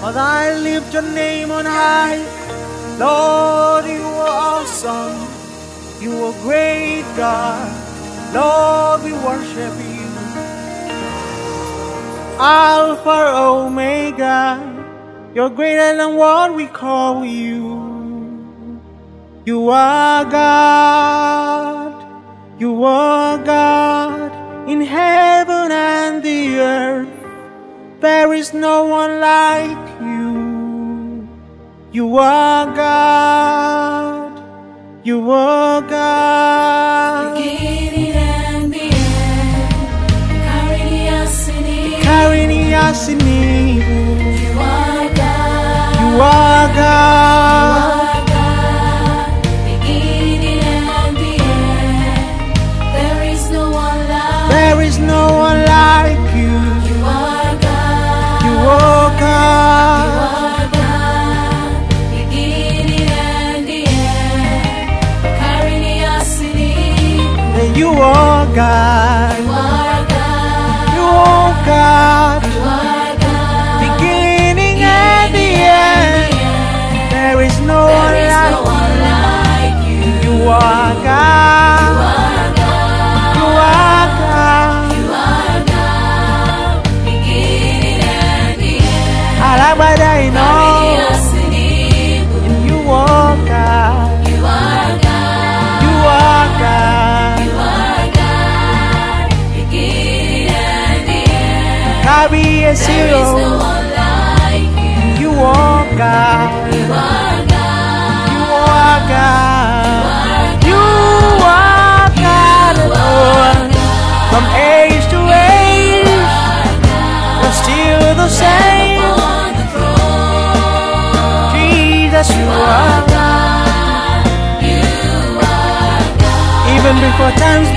But I lift your name on high. Lord, you are awesome. You are great, God. Lord, we worship you. Alpha, Omega. You're greater than what we call you. You are God. You are God in heaven. There is no one like you. You are God. You are God. Beginning and the end, carrying us in it. Carrying us. You are God. You are God. You are God. You are God. You are. Beginning and the end. There is no one like you. you. Are God. You are God. Beginning and the end. You are God. You are God. You are God. From age to age, you're still the same. On the throne. Jesus, you are God. You are God. even before times